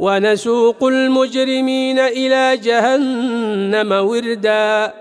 ونسوق المجرمين إلى جهنم وردا.